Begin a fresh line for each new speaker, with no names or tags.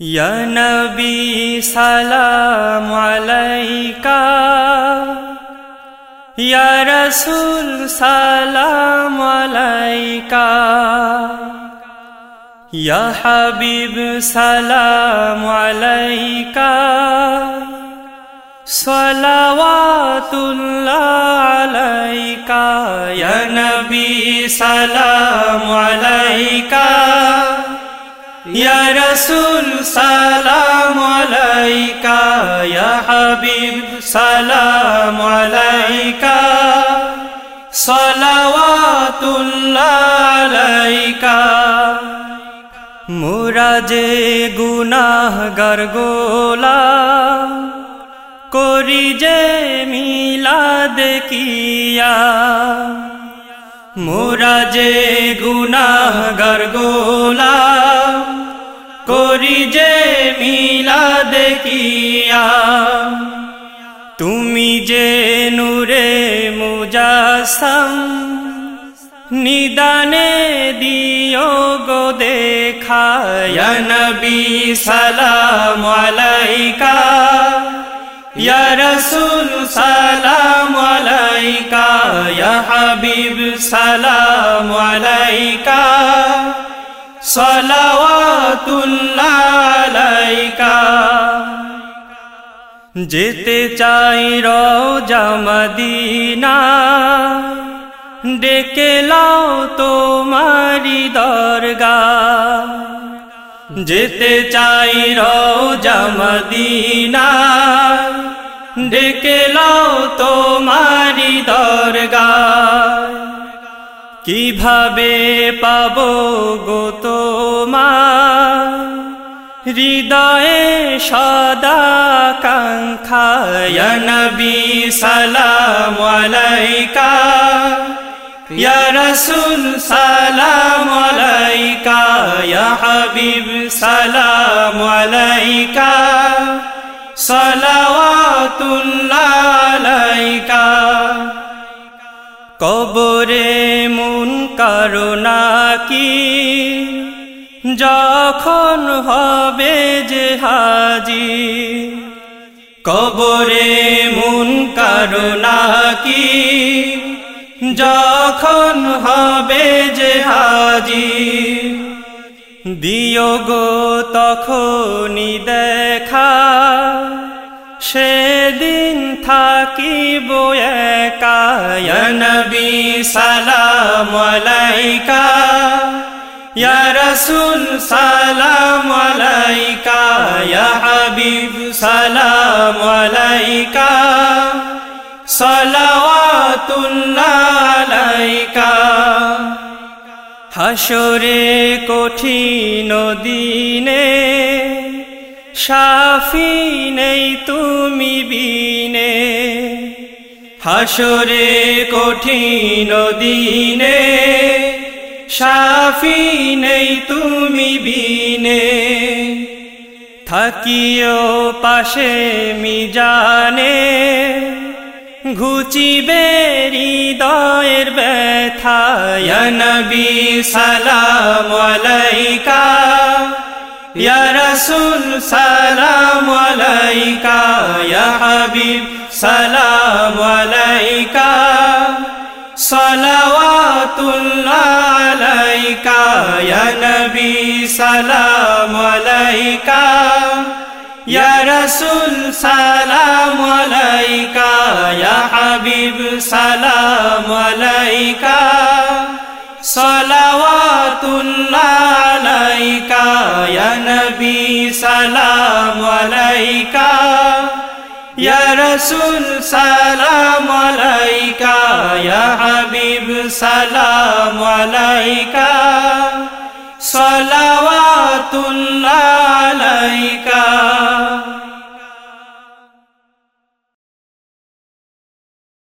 ইয়া নবী সালাম আলাইকা ইয়া রাসূল সালাম আলাইকা ইয়া হাবিব সালাম আলাইকা সালাওয়াতুল্লাহ আলাইকা ইয়া নবী সালাম আলাইকা ইয়া রাসূল, সালাম আলাইকা, ইয়া হাবিব, সালাম আলাইকা। সালাওয়াতুল্লাহ আলাইকা। মুরাজে, গুনাহগার গোলা করি যে মিলাদ কিয়া মোরা যে গুনাহগার গোলা করি যে মিলাদ কিয়া। তুমি যে নূরে মুজাসম, নিদানে দিও গো দেখা। ইয়া নবী সালাম আলাইকা, ইয়া রাসূল সালাম আলাইকা। ইয়া হাবিব সালাম আলাইকা সালাওয়াতুল্লাহ আলাইকা। যেতে চাই রওজা মদিনা। ডেকে লাও তোমারি দরগা যেতে চাই রওজা মদিনা। ডেকে লাও তোমারি দরগা কীভাবে পাব গো তোমার হৃদয়ে সদা কাঙ্ক্ষা ইয়া নবী সালাম আলাইকা। ইয়া রাসূল সালাম আলাইকা হাবিব সালাম আলাইকা। সালাওয়াতুল্লাহ আলাইকা। কবরে মুন কারণা কি যখন হবে যে হাজি, কবরে মুন কারণা কি যখন হবে যে হাজি, দিও গো তখনই দেখা। সেদিন থাকিব একা সালাম আলাইকা। ইয়া রাসূল, সালাম আলাইকা। ইয়া হাবিব, সালাম আলাইকা। সালাওয়াতুল্লাহ আলাইকা। হাসরে কঠিন দিনে সাফি নেই তুমি বিনে। হাসরে কঠিন দিনে সাফি নেই তুমি বিনে। থাকিও পাশে মিজানে, ঘুচিবে হৃদয়ের ব্যথা। ইয়া নবী সালাম আলাইকা। ইয়া রাসূল সালাম আলাইকা ইয়া হাবিব সালাম আলাইকা সালাওয়াতুল্লাহ আলাইকা ইয়া নবী সালাম আলাইকা ইয়া রাসূল সালাম আলাইকা ইয়া হাবিব সালাম আলাইকা সালাওয়াতুল্লাহ আলাইকা ইয়া নবী সালাম আলাইকা ইয়া রাসূল সালাম আলাইকা ইয়া হাবিব সালাম আলাইকা সালাওয়াতুল্লাহ